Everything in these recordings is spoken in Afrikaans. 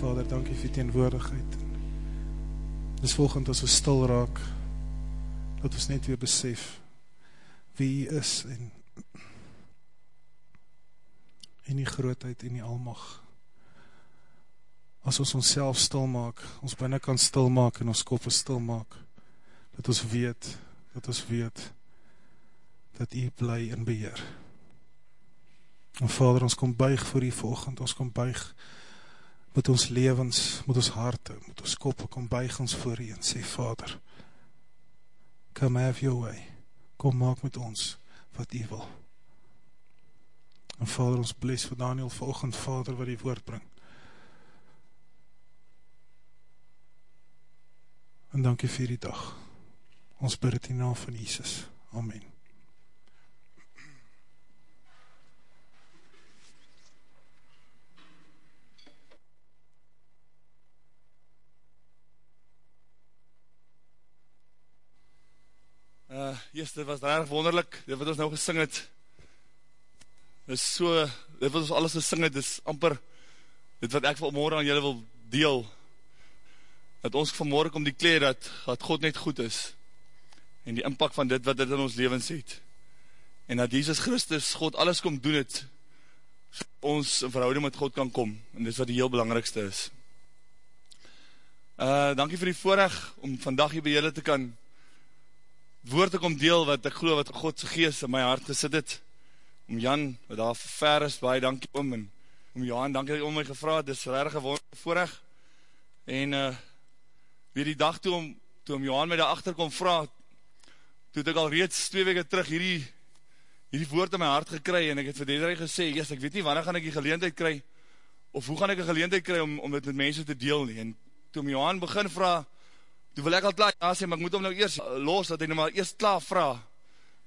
Vader, dankie vir teenwoordigheid. Dis volgend as ons stil raak, dat ons net weer besef wie hy is en en die grootheid en die almag. As ons ons stil maak, ons binnenkant stil maak en ons koppe stil maak, dat ons weet, dat ons weet, dat hy bly in beheer. En Vader, ons kom buig voor die volgend, ons kom buig met ons levens, met ons harte, met ons koppe, kom buig ons voor hy en sê, Vader, come have your way, kom maak met ons wat hy wil. En Vader, ons bless vir Daniel volgend, Vader, wat die woord bring. En dankie vir die dag. Ons bid het in naam van Jesus. Amen. Uh, yes, dit was erg wonderlik, dit wat ons nou gesing het, is so, dit wat ons alles gesing het, is amper, dit wat ek vanmorgen aan julle wil deel, dat ons vanmorgen kom die kleer, dat, dat God net goed is, en die inpak van dit wat dit in ons levens het, en dat Jesus Christus God alles kom doen het, ons in verhouding met God kan kom, en dit is wat die heel belangrikste is. Uh, dankie vir die voorrecht, om vandag hier by julle te kan, woord te kom deel, wat ek geloof, wat Godse geest in my hart gesit het, om Jan, wat daar ver is, baie dankie om, en om Johan, dankie dat jy om my gevraad, dit is rarig geworden voorrecht, en uh, weer die dag toe om, toe om Johan my daar achter kom vraag, toe het ek al reeds twee weke terug hierdie, hierdie woord in my hart gekry, en ek het vir Dedrij gesê, yes, ek weet nie, wanneer gaan ek die geleentheid kry, of hoe gaan ek die geleentheid kry, om, om dit met mense te deel nie, en toe om Johan begin vraag, toe wil ek al klaar, ja sê, maar ek moet hom nou eers los, dat hy nou maar eers klaar vraag,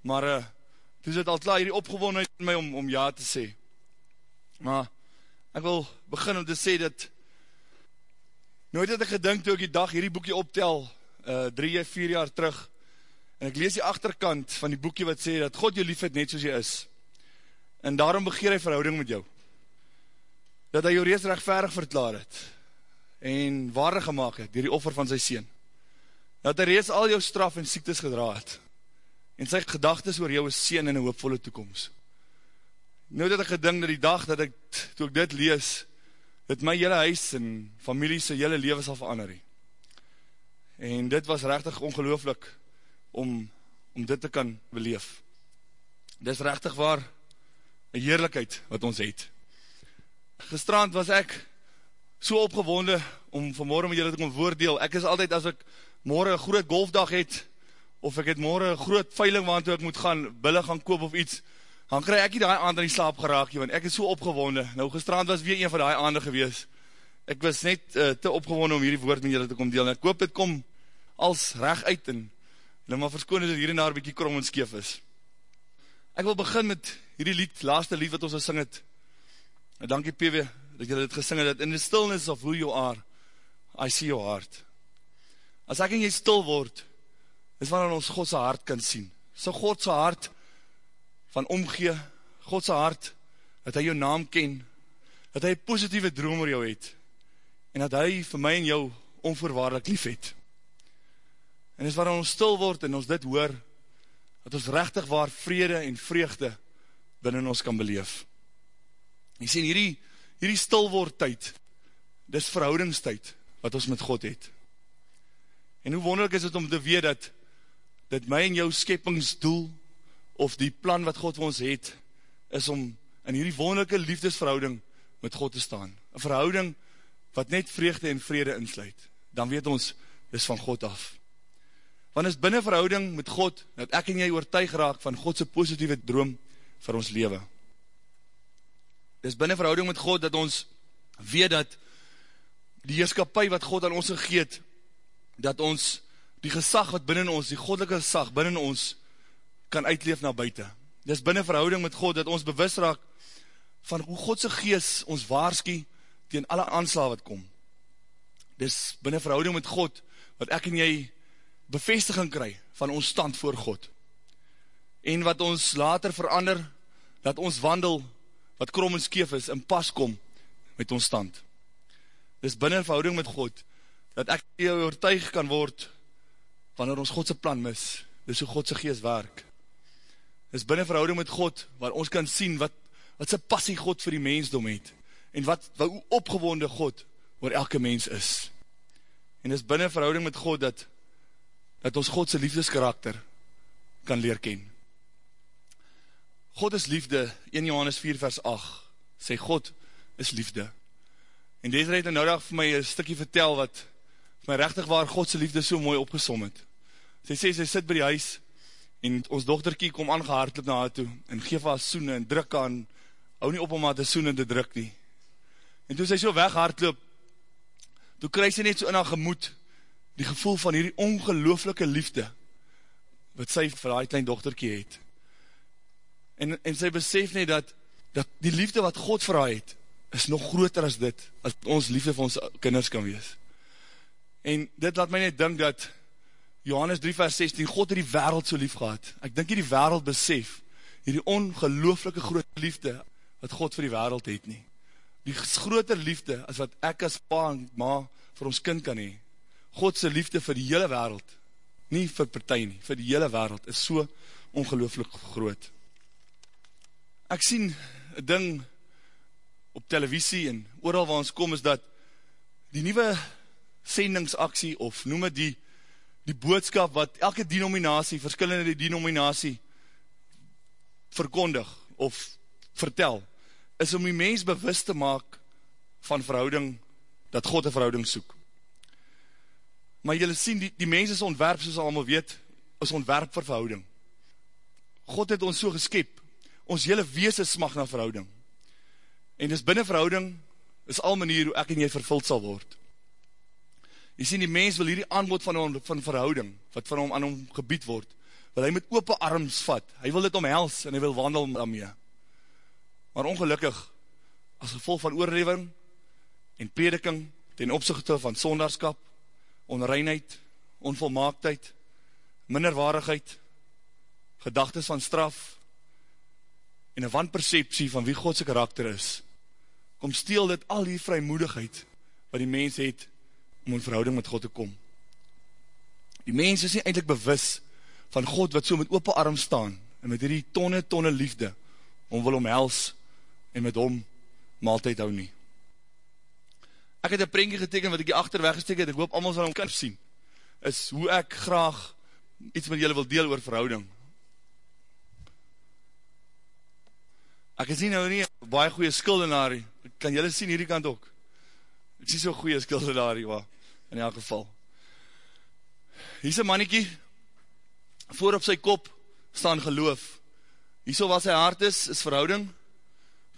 maar, uh, toe is het al klaar hierdie opgewonheid in my om, om ja te sê. Maar, ek wil begin om te sê dat, nooit het ek gedink toe ek die dag hierdie boekje optel, uh, drie, vier jaar terug, en ek lees die achterkant van die boekje wat sê, dat God jou lief het net soos jy is, en daarom begeer hy verhouding met jou, dat hy jou reeds rechtverig verklaar het, en waardig gemaakt het, dier die offer van sy sien, dat hy reeds al jou straf en siektes gedra het, en sy gedagtes oor jou is sien in een hoopvolle toekomst. Nou dat ek gedink dat die dag dat ek, toe ek dit lees, dat my hele huis en familie sy hele leven sal verander. En dit was rechtig ongelooflik om, om dit te kan beleef. Dit is rechtig waar een heerlijkheid wat ons het. Gestrand was ek so opgewonde om vanmorgen met julle te kom voordeel. Ek is altyd as ek morgen een groot golfdag het, of ek het morgen een groot veiling waar toe ek moet gaan, bille gaan koop of iets, dan krijg ek nie die aand aan die slaap geraak, want ek is so opgewonde, nou gestrand was weer een van die aande gewees, ek was net uh, te opgewonde om hierdie woord met julle te kom deel, en ek hoop dit kom als recht uit, en nou maar verskoon dat hier en daar bykie krom en skeef is. Ek wil begin met hierdie lied, laaste lied wat ons gesing het, en dankie PW, dat julle dit gesing het, in the stillness of who you are, I see your heart. As ek en jy stil word, is wanneer ons Godse hart kan sien. So Godse hart van omgee, Godse hart, dat hy jou naam ken, dat hy positieve droom oor jou het, en dat hy vir my en jou onvoorwaardelik lief het. En is wanneer ons stil word en ons dit hoor, dat ons rechtig waar vrede en vreugde binnen ons kan beleef. Jy sê, hierdie, hierdie stilword tyd, dis verhoudingstyd, wat ons met God het. En hoe wonderlik is het om te weet dat, dat my en jou skeppingsdoel, of die plan wat God vir ons het, is om in hierdie wonderlijke liefdesverhouding met God te staan. Een verhouding wat net vreugde en vrede insluit. Dan weet ons, is van God af. Want is binnen verhouding met God, dat ek en jy oortuig raak van Godse positieve droom vir ons leven. Is binnen verhouding met God, dat ons weet dat die heerskapie wat God aan ons gegeet, dat ons die gesag wat binnen ons, die goddelike gesag binnen ons, kan uitleef na buiten. Dit is binnen verhouding met God, dat ons bewust raak van hoe Godse gees ons waarskie tegen alle aansla wat kom. Dit is binnen verhouding met God, wat ek en jy bevestiging kry van ons stand voor God. En wat ons later verander, dat ons wandel, wat krom en skeef is, in pas kom met ons stand. dis binnen verhouding met God, dat ek jou oortuig kan word, wanneer ons Godse plan mis, dis hoe Godse geest werk. Dis binnen verhouding met God, waar ons kan sien, wat, wat sy passie God vir die mensdom het, en wat, wat hoe opgewonde God, waar elke mens is. En dis binnen verhouding met God, dat, dat ons Godse liefdeskarakter kan leer ken. God is liefde, 1 Johannes 4 vers 8, sê God is liefde. En deze het nou dag vir my een stikkie vertel wat my rechtig waar Godse liefde so mooi opgesom het. Sy sê, sy sit by die huis en ons dochterkie kom aangehaardloop na haar toe en geef haar soene en druk aan, hou nie op om haar te soene te druk nie. En toe sy so weghaardloop, toe kry sy net so in haar gemoed die gevoel van hierdie ongelooflike liefde wat sy vir haar klein dochterkie het. En, en sy besef net dat, dat die liefde wat God vir haar het, is nog groter as dit, as ons liefde vir ons kinders kan wees. En dit laat my net dink dat Johannes 3 vers 16, God het die wereld so lief gehad. Ek dink die wereld besef, hierdie ongelooflike groot liefde, wat God vir die wereld het nie. Die groter liefde, as wat ek as pa en ma vir ons kind kan hee. Godse liefde vir die hele wereld, nie vir partij nie, vir die hele wereld, is so ongelooflik groot ek sien een ding op televisie en ooral waar ons kom is dat die nieuwe sendingsaksie of noem het die, die boodskap wat elke denominatie, verskillende denominatie verkondig of vertel, is om die mens bewust te maak van verhouding, dat God een verhouding soek. Maar jylle sien, die, die mens is ontwerp, soos allemaal weet, is ontwerp vir verhouding. God het ons so geskep, ons hele wees smag na verhouding. En dis binnen verhouding, is al manier hoe ek en jy vervuld sal word. Jy sien, die mens wil hierdie aanbod van, hom, van verhouding, wat van hom aan hom gebied word, wil hy met open arms vat, hy wil dit omhels, en hy wil wandel daarmee. Maar ongelukkig, as gevolg van oorleving, en prediking, ten opzichte van sondarskap, onreinheid, onvolmaaktheid, minderwaardigheid, gedagtes van straf, en een wanperceptie van wie Godse karakter is, kom steel dit al die vrymoedigheid wat die mens het om in verhouding met God te kom. Die mens is nie eindelijk bewus van God wat so met open arm staan en met die tonne, tonne liefde om wil omhels en met hom maaltijd hou nie. Ek het een prentje geteken wat ek die achter weggesteek het, ek hoop allemaal sal hom kan sien, is hoe ek graag iets met julle wil deel oor verhouding. Ek is nie nou nie baie goeie skuldenaar, kan julle sien hierdie kant ook? Ek sien so goeie skuldenaar, maar in elk geval. Hier is een mannetjie, voor op sy kop staan geloof. Hier so wat sy hart is, is verhouding,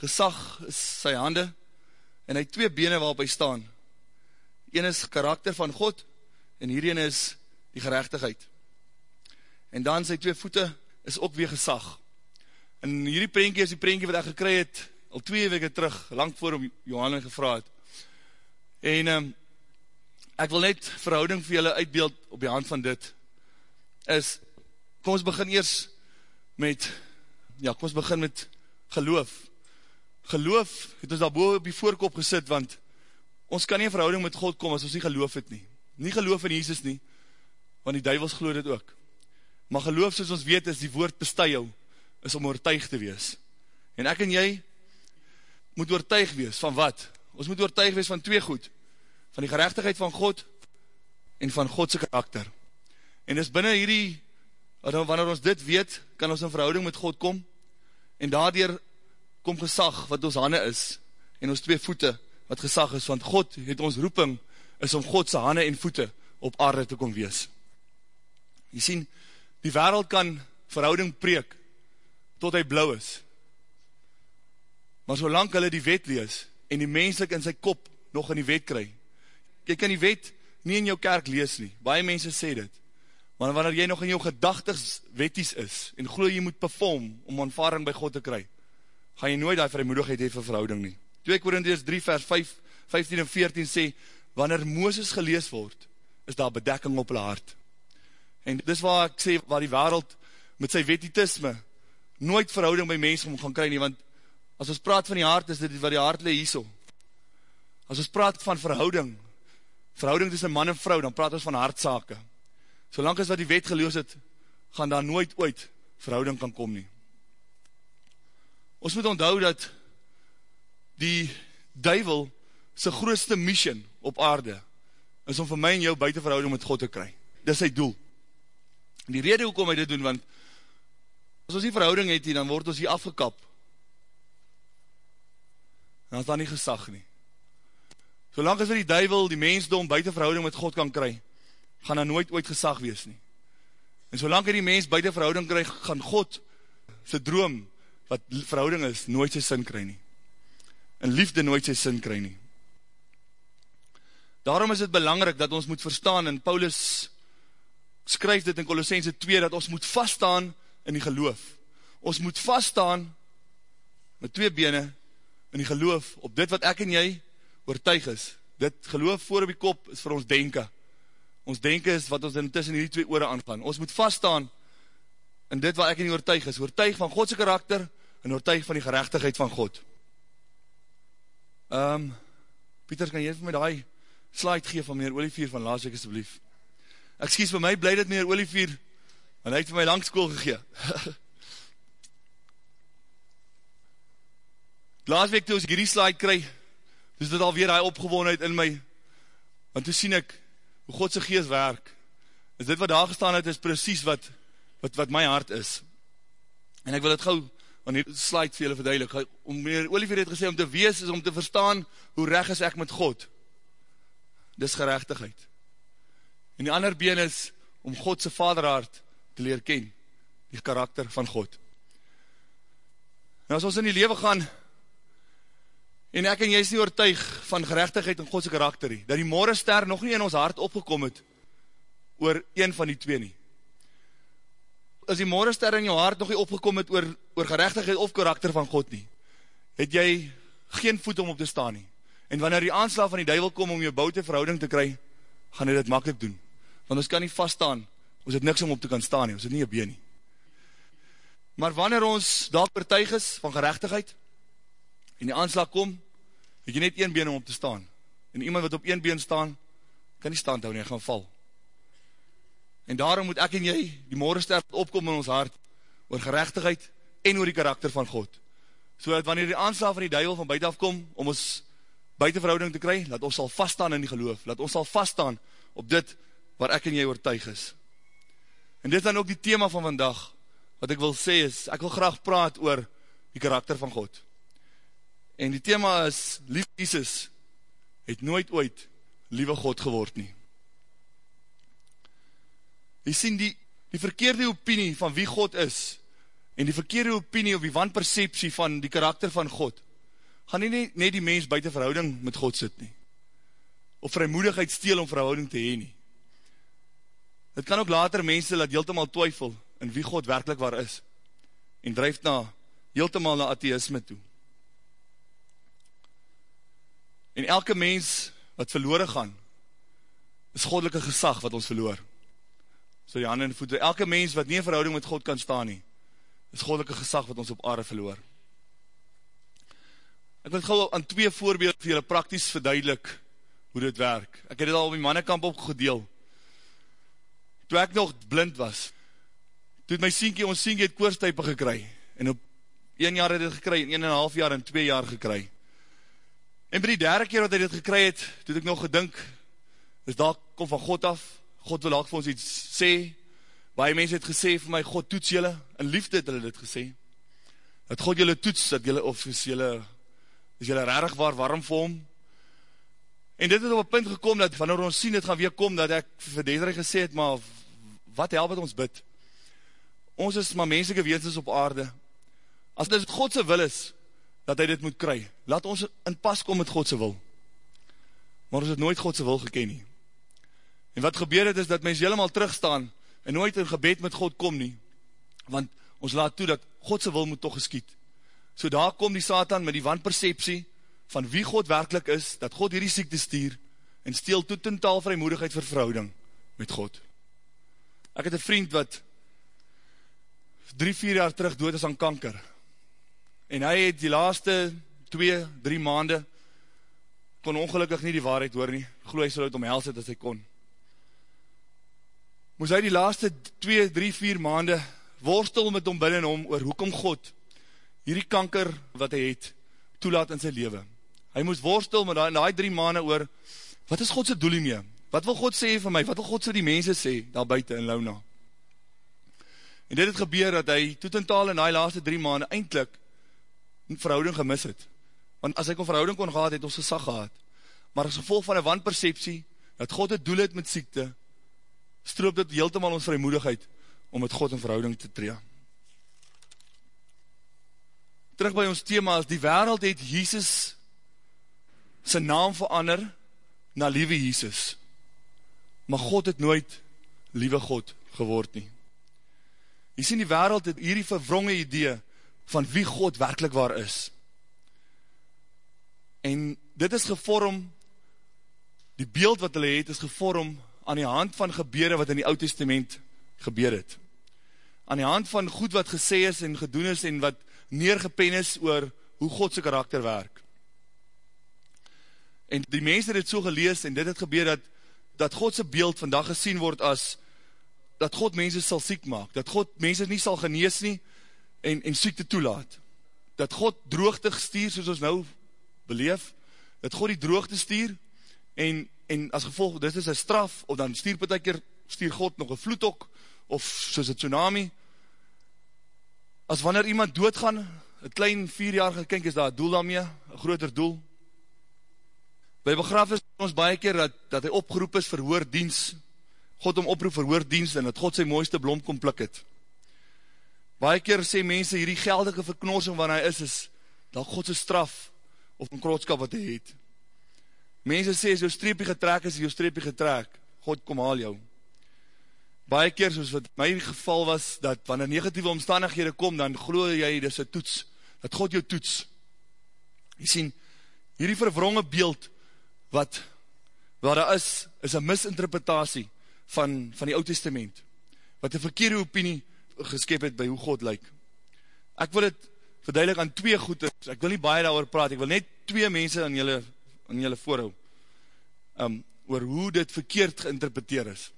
gesag is sy hande, en hy twee bene waarop hy staan. Een is karakter van God, en hierheen is die gerechtigheid. En dan sy twee voete is ook weer gesag. En hierdie prentjie is die prentjie wat ek gekry het al twee weke terug, lang voor om Johanne gevra het. En um, ek wil net verhouding vir julle uitbeeld op die hand van dit, is, kom ons begin eers met, ja, kom ons begin met geloof. Geloof het ons daarboven op die voorkop gesit, want ons kan nie in verhouding met God kom as ons nie geloof het nie. Nie geloof in Jesus nie, want die duivels geloof dit ook. Maar geloof, soos ons weet, is die woord bestuig jou, is om oortuig te wees. En ek en jy moet oortuig wees van wat? Ons moet oortuig wees van twee goed. Van die gerechtigheid van God en van Godse karakter. En dis binnen hierdie, wanneer ons dit weet, kan ons in verhouding met God kom en daardoor kom gesag wat ons hande is en ons twee voete wat gesag is, want God het ons roeping is om Godse hande en voete op aarde te kom wees. Jy sien, die wereld kan verhouding preek, tot hy blauw is. Maar solang hulle die wet lees, en die menslik in sy kop nog in die wet kry, jy kan die wet nie in jou kerk lees nie, baie mense sê dit, maar wanneer jy nog in jou gedagtes wetties is, en glo jy moet perform, om aanvaring by God te kry, gaan jy nooit die vrymoedigheid hee vir verhouding nie. 2 Korinties 3 vers 5, 15 en 14 sê, wanneer Mooses gelees word, is daar bedekking op hulle hart. En dis waar ek sê, waar die wereld met sy wetietisme nooit verhouding by mense om gaan kry nie, want as ons praat van die hart, is dit wat die hart lee hierso. As ons praat van verhouding, verhouding tussen man en vrou, dan praat ons van hartsake. Solank as wat die wet geloos het, gaan daar nooit ooit verhouding kan kom nie. Ons moet onthou dat die duivel sy grootste mission op aarde is om vir my en jou buiten verhouding met God te kry. Dis sy doel. En die rede hoekom hy dit doen, want as ons die verhouding het hier, dan word ons hier afgekap. En dan is daar nie gesag nie. Solang as die duivel die mensdom buiten verhouding met God kan kry, gaan daar nooit ooit gesag wees nie. En solang hy die mens buiten verhouding kry, gaan God sy droom, wat verhouding is, nooit sy sin kry nie. En liefde nooit sy sin kry nie. Daarom is het belangrijk dat ons moet verstaan, en Paulus skryf dit in Colossense 2, dat ons moet vaststaan in die geloof. Ons moet vaststaan met twee bene in die geloof op dit wat ek en jy oortuig is. Dit geloof voor op die kop is vir ons denken. Ons denken is wat ons intussen in die twee oore aangaan. Ons moet vaststaan in dit wat ek en jy oortuig is. Oortuig van Godse karakter en oortuig van die gerechtigheid van God. Um, Pieter, kan jy vir my die slide gee van meneer Olivier van laas week asjeblief. Excuse vir my, bly dit meneer Olivier, want hy het vir my langskool gegee. laas week toe ek hierdie slide kry, dus dit alweer hy opgewonheid in my, want toe sien ek, hoe Godse geest werk, is dit wat daar gestaan het, is precies wat, wat, wat my hart is. En ek wil het gauw, want hier slide vir julle verduidelik, om meneer Olivier het gesê, om te wees is om te verstaan, hoe reg is ek met God, dis gerechtigheid. En die ander been is om Godse vaderhart te leer ken, die karakter van God. En as ons in die leven gaan, en ek en jy is nie oortuig van gerechtigheid en Godse karakter nie, dat die morgenster nog nie in ons hart opgekom het, oor een van die twee nie. As die morgenster in jou hart nog nie opgekom het, oor, oor gerechtigheid of karakter van God nie, het jy geen voet om op te staan nie. En wanneer die aanslag van die duivel kom om jou boute verhouding te kry, gaan hy dit makkelijk doen. Want ons kan nie vaststaan, ons het niks om op te kan staan nie, ons het nie een been nie. Maar wanneer ons daar pertuig is van gerechtigheid, en die aanslag kom, het jy net een been om op te staan. En iemand wat op een been staan, kan nie stand hou nie, gaan val. En daarom moet ek en jy die morgenster opkom in ons hart, oor gerechtigheid en oor die karakter van God. So dat wanneer die aanslag van die duivel van buiten afkom, om ons buitenverhouding te kry, laat ons sal vaststaan in die geloof, laat ons sal vaststaan op dit waar ek en jy oortuig is. En dit is dan ook die thema van vandag, wat ek wil sê is, ek wil graag praat oor die karakter van God. En die thema is, lief Jesus, het nooit ooit liewe God geword nie. Jy sien die, die verkeerde opinie van wie God is, en die verkeerde opinie of die wanperceptie van die karakter van God, gaan nie net die mens buiten verhouding met God sit nie, of vrymoedigheid steel om verhouding te heen nie. Het kan ook later mense laat heeltemaal twyfel in wie God werkelijk waar is, en drijf na, heeltemaal na atheisme toe. En elke mens wat verloren gaan, is godelike gesag wat ons verloor. So die handen en voete, elke mens wat nie in verhouding met God kan staan nie, is godelike gesag wat ons op aarde verloor. Ek wil gauw aan twee voorbeeld vir julle prakties verduidelik hoe dit werk. Ek het dit al op die mannekamp opgedeel. Toe ek nog blind was, toe het my sienkie, ons sienkie het koorstuipe gekry, en op 1 jaar het het gekry, en 1 en half jaar en 2 jaar gekry. En by die derde keer wat hy dit gekry het, toe het ek nog gedink, is daar kom van God af, God wil ook vir ons iets sê, baie mense het gesê vir my, God toets julle, in liefde het hulle dit gesê, dat God julle toets, dat julle, of is julle is jylle rarig waar warm vir hom, en dit het op een punt gekom, dat wanneer ons sien, het gaan weer kom, dat ek vir Dedere gesê het, maar wat help het ons bid? Ons is maar menselike weensens op aarde, as dit Godse wil is, dat hy dit moet kry, laat ons in pas kom met Godse wil, maar ons het nooit Godse wil geken nie, en wat gebeur het is, dat mens helemaal terugstaan, en nooit in gebed met God kom nie, want ons laat toe, dat Godse wil moet toch geskiet, So daar kom die Satan met die wanperceptie van wie God werkelijk is, dat God hierdie siekte stuur en steel toe totaal vrymoedigheid vir verhouding met God. Ek het een vriend wat drie, vier jaar terug dood is aan kanker. En hy het die laaste twee, drie maande kon ongelukkig nie die waarheid hoor nie, glo hy sal het omhels het as hy kon. Moes hy die laaste 2, 3, 4 maande worstel met hom binnen hom oor hoekom God hierdie kanker wat hy het, toelaat in sy leven. Hy moes worstel met die, die 3 maande oor, wat is Godse doel hiermee? Wat wil God sê vir my? Wat wil God vir die mense sê, daar buiten in Launa? En dit het gebeur dat hy toetaal in die laaste 3 maande eindelijk verhouding gemis het. Want as hy kon verhouding kon gehad, het ons gesag gehad. Maar as gevolg van een wanperceptie, dat God het doel het met siekte, stroop dit heeltemal ons vrymoedigheid om met God in verhouding te tree. Terug by ons thema is, die wereld het Jesus sy naam verander na liewe Jesus. Maar God het nooit liewe God geword nie. Jy sien die wereld het hierdie verwronge idee van wie God werkelijk waar is. En dit is gevorm, die beeld wat hulle het is gevorm aan die hand van gebede wat in die oud testament gebeur het. Aan die hand van goed wat gesê is en gedoen is en wat neergepen is oor hoe God sy karakter werk. En die mense het het so gelees en dit het gebeur dat, dat Godse beeld vandag gesien word as dat God mense sal siek maak, dat God mense nie sal genees nie en, en siekte toelaat. Dat God droogte stuur soos ons nou beleef, dat God die droogte stuur en, en as gevolg, dit is een straf, of dan stuur per keer, stuur God nog een vloedok, of soos een tsunami. As wanneer iemand doodgaan, een klein vierjarige kink, is daar een doel daarmee, een groter doel. By begraf is ons baie keer dat, dat hy opgeroep is vir hoordienst, God om oproep vir hoordienst, en dat God sy mooiste blom kom plik het. Baie keer sê mense, hierdie geldige verknorsing wat hy is, is dat Godse straf, of een krootskap wat hy het. Mense sê, as jou streepie getrek is, jou streepie getrek, God kom haal jou. Baie keer, soos wat my geval was, dat wanneer negatieve omstandighede kom, dan glo jy, dit is een toets, dat God jou toets. Jy sien, hierdie verwronge beeld, wat, wat daar is, is een misinterpretatie van, van die oud testament, wat een verkeerde opinie geskep het by hoe God lyk. Ek wil het verduidelik aan twee goede, ek wil nie baie daar praat, ek wil net twee mense aan julle, aan julle voorhou, um, oor hoe dit verkeerd geïnterpreteer is.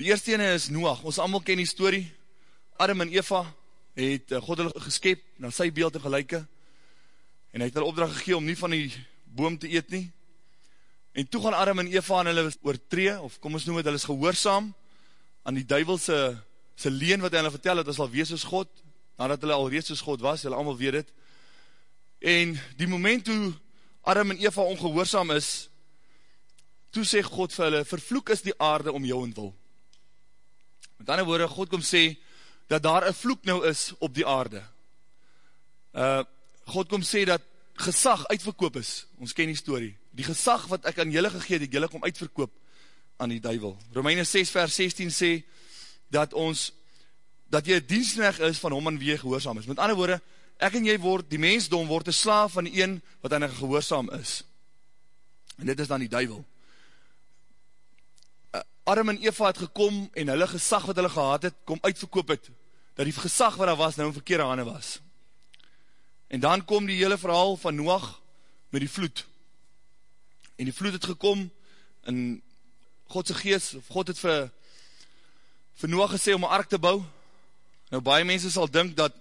Die eerste ene is Noach. Ons allemaal ken die story. Adam en Eva het eh, God hulle geskep na sy beeld en gelijke en hy het hulle opdracht gegeen om nie van die boom te eet nie. En toe gaan Adam en Eva aan hulle oortree, of kom ons noem het, hulle is gehoorzaam aan die duivelse sy leen wat hy hulle vertel het, as al wees as God, nadat hulle al reeds as God was, hulle allemaal weet het. En die moment toe Adam en Eva ongehoorzaam is, toe sê God vir hulle, vervloek is die aarde om jou en wil. Met ander woorde, God kom sê, dat daar een vloek nou is op die aarde. Uh, God kom sê, dat gesag uitverkoop is, ons ken die story, die gesag wat ek aan julle gegeet, ek julle kom uitverkoop aan die duivel. Romeine 6 vers 16 sê, dat ons, dat jy een dienstrecht is van hom en wie jy gehoorzaam is. Met ander woorde, ek en jy word, die mensdom word een slaaf van die een wat aan gehoorzaam is. En dit is dan die duivel. Adam en Eva het gekom en hulle gesag wat hulle gehad het, kom uitverkoop het, dat die gesag wat daar was, nou in verkeerde handen was. En dan kom die hele verhaal van Noach met die vloed. En die vloed het gekom in Godse geest, of God het vir, vir Noach gesê om een ark te bou. Nou baie mense sal dink dat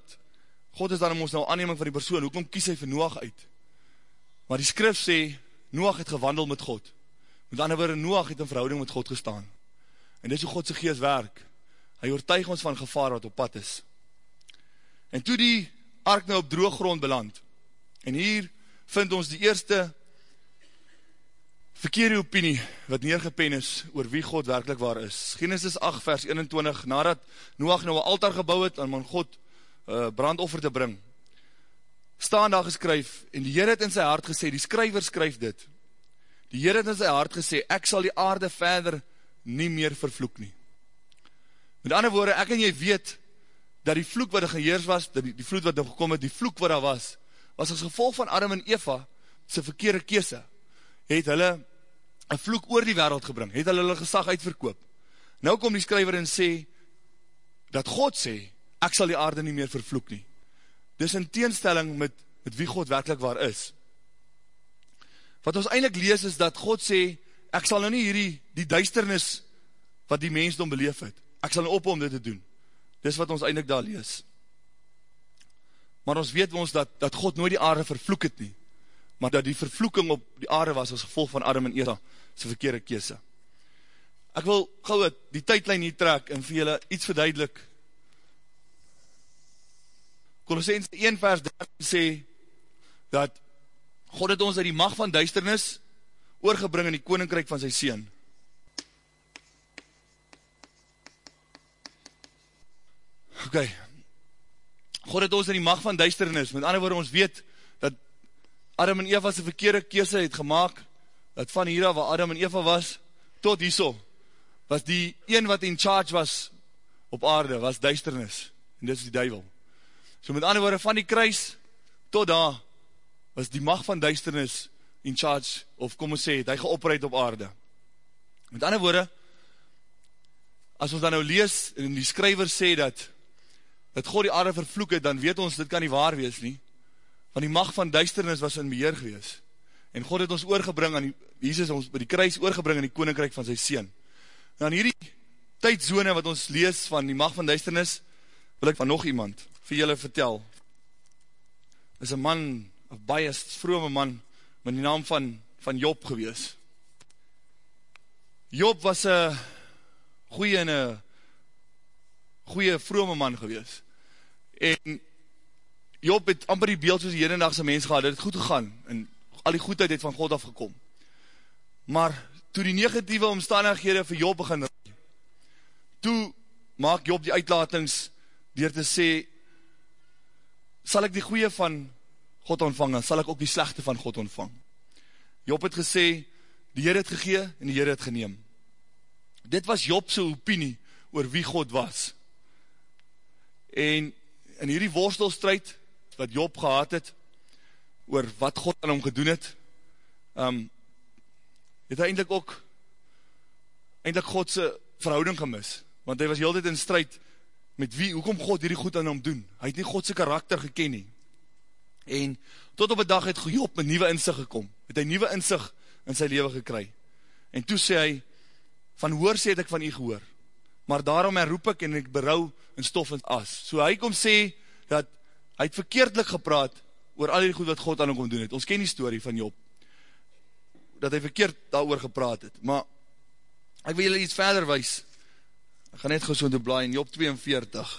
God is dan om ons nou aanneming van die persoon, hoekom kies hy vir Noach uit? Maar die skrif sê, Noach het gewandel met God. Met ander woorde, Noach het in verhouding met God gestaan. En dit is hoe Godse geest werk. Hy oortuig ons van gevaar wat op pad is. En toe die ark nou op droog grond beland, en hier vind ons die eerste verkeerde opinie wat neergepen is oor wie God werkelijk waar is. Genesis 8 vers 21, nadat Noach nou een altaar gebouw het om aan God uh, brandoffer te bring, staan daar geskryf, en die Heer het in sy hart gesê, die skryver skryf dit, Die Heer het in sy hart gesê, ek sal die aarde verder nie meer vervloek nie. Met ander woorde, ek en jy weet, dat die vloek wat er geheers was, die, die vloed wat er gekom het, die vloek wat er was, was as gevolg van Adam en Eva, sy verkeerde kese, het hulle een vloek oor die wereld gebring, het hulle hulle gesag uitverkoop. Nou kom die skryver en sê, dat God sê, ek sal die aarde nie meer vervloek nie. Dis in teenstelling met, met wie God werkelijk waar is. wat ons eindelijk lees is dat God sê, ek sal nou nie hierdie, die duisternis, wat die mensdom beleef het, ek sal nou op om dit te doen. Dis wat ons eindelijk daar lees. Maar ons weet ons dat, dat God nooit die aarde vervloek het nie, maar dat die vervloeking op die aarde was as gevolg van Adam en Eva, sy verkeerde kese. Ek wil gauw die tydlijn hier trek en vir julle iets verduidelik. Colossens 1 vers 13 sê, dat God het ons uit die macht van duisternis oorgebring in die koninkryk van sy Seen. Ok, God het ons in die macht van duisternis, met ander woorde ons weet, dat Adam en Eva sy verkeerde kese het gemaakt, dat van hier af waar Adam en Eva was, tot hierso, was die een wat in charge was op aarde, was duisternis, en dit is die duivel. So met ander woorde, van die kruis, tot daar, was die macht van duisternis in charge, of kom ons sê, het hy geopreid op aarde. Met ander woorde, as ons dan nou lees, en die skryver sê dat, dat God die aarde vervloek het, dan weet ons, dit kan nie waar wees nie, want die macht van duisternis was in beheer gewees, en God het ons oorgebring, aan die, Jesus ons by die kruis oorgebring in die koninkryk van sy Seen. En aan hierdie tydzone wat ons lees van die macht van duisternis, wil ek van nog iemand vir julle vertel. Is een man, een baie vrome man, met die naam van, van Job gewees. Job was een goeie en een goeie vrome man gewees. En Job het amper die beeld soos die hedendagse mens gehad, het het goed gegaan, en al die goedheid het van God afgekom. Maar, toe die negatieve omstandighede vir Job begin raai, toe maak Job die uitlatings, dier te sê, sal ek die goeie van God ontvang, sal ek ook die slechte van God ontvang. Job het gesê, die Heer het gegee, en die Heer het geneem. Dit was Jobse opinie, oor wie God was. En, in hierdie worstelstrijd, wat Job gehad het, oor wat God aan hom gedoen het, um, het hy eindelijk ook, eindelijk Godse verhouding gemis, want hy was heel dit in strijd, met wie, hoekom God hierdie goed aan hom doen? Hy het nie Godse karakter geken nie. En tot op een dag het Job met nieuwe inzicht gekom, het hy nieuwe inzicht in sy leven gekry. En toe sê hy, van hoor sê het ek van u gehoor, maar daarom herroep ek en ek berouw in stof en as. So hy kom sê, dat hy het verkeerdelik gepraat, oor al die goed wat God aan hom kom doen het. Ons ken die story van Job, dat hy verkeerd daar gepraat het. Maar, ek wil julle iets verder wees, ek gaan net in die blaai in Job 42.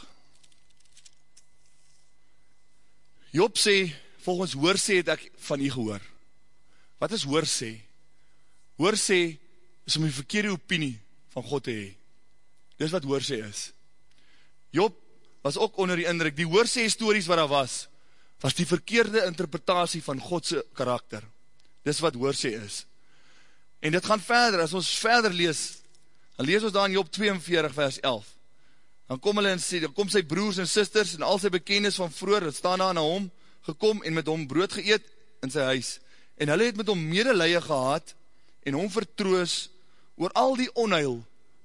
Job sê, volgens hoor sê het ek van u gehoor. Wat is hoor sê? Hoor sê is om die verkeerde opinie van God te hee. Dis wat hoor sê is. Job was ook onder die indruk, die hoor sê stories wat daar was, was die verkeerde interpretatie van Godse karakter. Dis wat hoor sê is. En dit gaan verder, as ons verder lees, dan lees ons daar in Job 42 vers 11, dan kom hulle en sê, dan kom sy broers en sisters en al sy bekennis van vroeger, het staan daar na hom, gekom en met hom brood geëet in sy huis, en hulle het met hom medeleie gehad, en hom vertroos, oor al die onheil,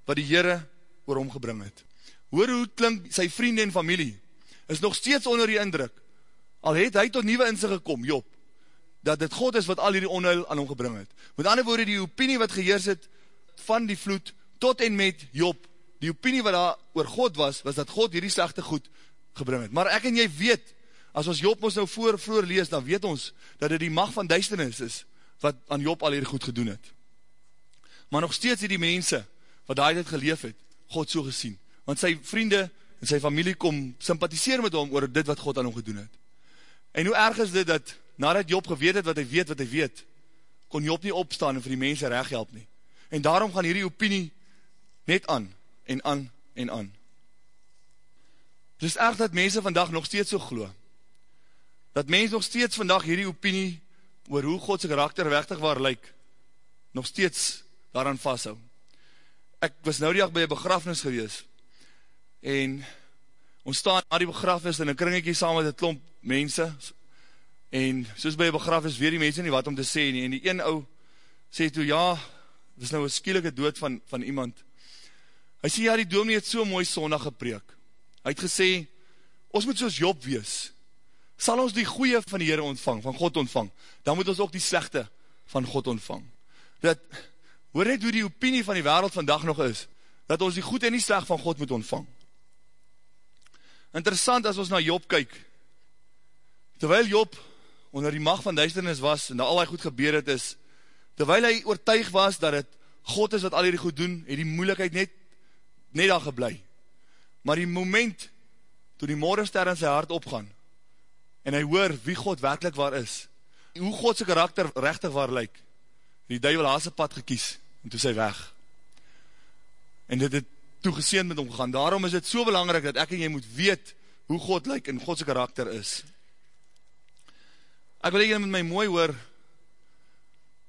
wat die Heere oor hom gebring het. Hoor hoe klink sy vriende en familie, is nog steeds onder die indruk, al het hy tot nieuwe inzicht gekom, Job, dat dit God is wat al die onheil aan hom gebring het. Met ander woorde, die opinie wat geheers het, van die vloed, tot en met Job, die opinie wat daar oor God was, was dat God hierdie slechte goed gebring het. Maar ek en jy weet, as ons Job ons nou voor, voor lees, dan weet ons, dat dit die macht van duisternis is, wat aan Job al hierdie goed gedoen het. Maar nog steeds het die mense, wat daar het geleef het, God so gesien. Want sy vriende en sy familie kom sympathiseer met hom oor dit wat God aan hom gedoen het. En hoe erg is dit dat, nadat Job geweet het wat hy weet wat hy weet, kon Job nie opstaan en vir die mense recht help nie. En daarom gaan hierdie opinie net aan en aan en aan. Het is erg dat mense vandag nog steeds so glo. Dat mense nog steeds vandag hierdie opinie oor hoe Godse karakter wechtig waar lyk, nog steeds daaraan vasthou. Ek was nou die dag by een begrafnis gewees en ons staan na die begrafnis in een kringetje saam met een klomp mense en soos by een begrafnis weet die mense nie wat om te sê nie en die een ou sê toe ja, dit is nou een skielike dood van, van iemand Hy sê, ja, die dominee het so mooi sondag gepreek. Hy het gesê, ons moet soos Job wees. Sal ons die goeie van die Heere ontvang, van God ontvang, dan moet ons ook die slechte van God ontvang. Dat, hoor net hoe die opinie van die wereld vandag nog is, dat ons die goed en die sleg van God moet ontvang. Interessant as ons na Job kyk, terwyl Job onder die macht van duisternis was, en dat al die goed gebeur het is, terwyl hy oortuig was, dat het God is wat al die goed doen, het die moeilikheid net, net daar geblei. Maar die moment, toe die morgenster in sy hart opgaan, en hy hoor wie God werkelijk waar is, hoe God sy karakter rechtig waar lyk, die duivel haas pad gekies, en toe sy weg. En dit het toegeseend met hom gegaan, daarom is het so belangrijk, dat ek en jy moet weet, hoe God lyk, en God sy karakter is. Ek wil jy met my mooi hoor,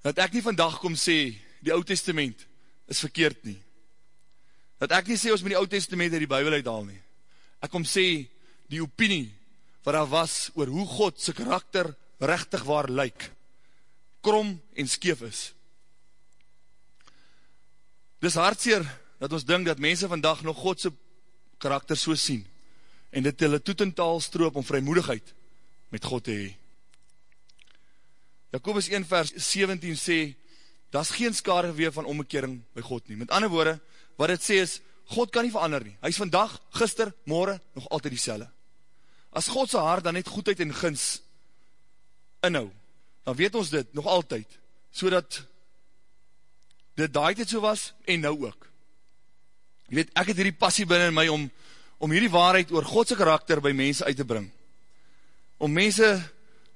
dat ek nie vandag kom sê, die oud testament is verkeerd nie. Dat ek nie sê, ons moet die oud testament uit die bybel uithaal nie. Ek kom sê, die opinie, wat daar was, oor hoe God sy karakter rechtig waar lyk, krom en skeef is. Dis hartseer, dat ons dink, dat mense vandag nog God sy karakter so sien, en dit hulle toetentaal stroop om vrymoedigheid met God te hee. Jacobus 1 vers 17 sê, daar is geen skare weer van omkering by God nie. Met ander woorde, wat het sê is, God kan nie verander nie. Hy is vandag, gister, morgen, nog altyd die selle. As God sy hart dan net goedheid en gins inhou, dan weet ons dit nog altyd, so dat dit daai dit so was, en nou ook. Je weet, ek het hierdie passie binnen my om, om hierdie waarheid oor Godse karakter by mense uit te bring. Om mense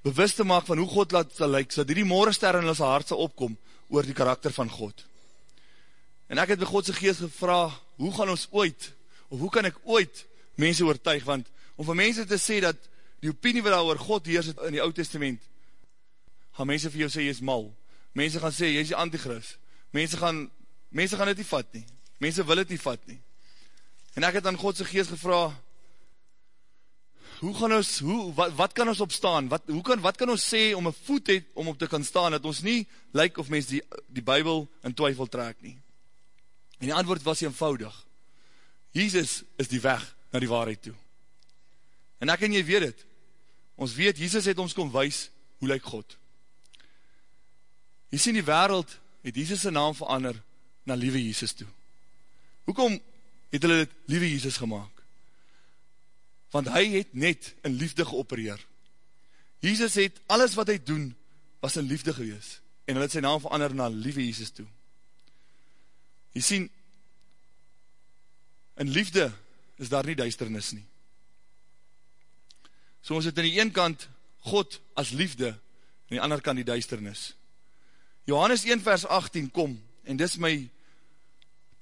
bewust te maak van hoe God laat sal lyk, so dat die morgenster in ons hart sal opkom oor die karakter van God. En ek het by Godse geest gevra, hoe gaan ons ooit, of hoe kan ek ooit mense oortuig, want om vir mense te sê dat die opinie wat daar oor God heers het in die oud testament, gaan mense vir jou sê, jy is mal. Mense gaan sê, jy is die antichrist. Mense gaan, mense gaan dit nie vat nie. Mense wil dit nie vat nie. En ek het aan Godse geest gevra, hoe gaan ons, hoe, wat, wat kan ons opstaan, wat, hoe kan, wat kan ons sê om een voet het, om op te kan staan, dat ons nie lyk of mens die, die bybel in twyfel trek nie. En die antwoord was eenvoudig, Jesus is die weg na die waarheid toe. En ek en jy weet het, ons weet, Jesus het ons kom wees, hoe lyk God. Jy sien die wereld, het Jesus sy naam verander, na liewe Jesus toe. Hoekom het hulle dit liewe Jesus gemaakt? Want hy het net in liefde geopereer. Jesus het, alles wat hy doen, was in liefde gewees, en hy het sy naam verander na liefde Jesus toe. Jy sien, in liefde is daar nie duisternis nie. So ons het in die een kant God as liefde, en die ander kant die duisternis. Johannes 1 vers 18 kom, en dis my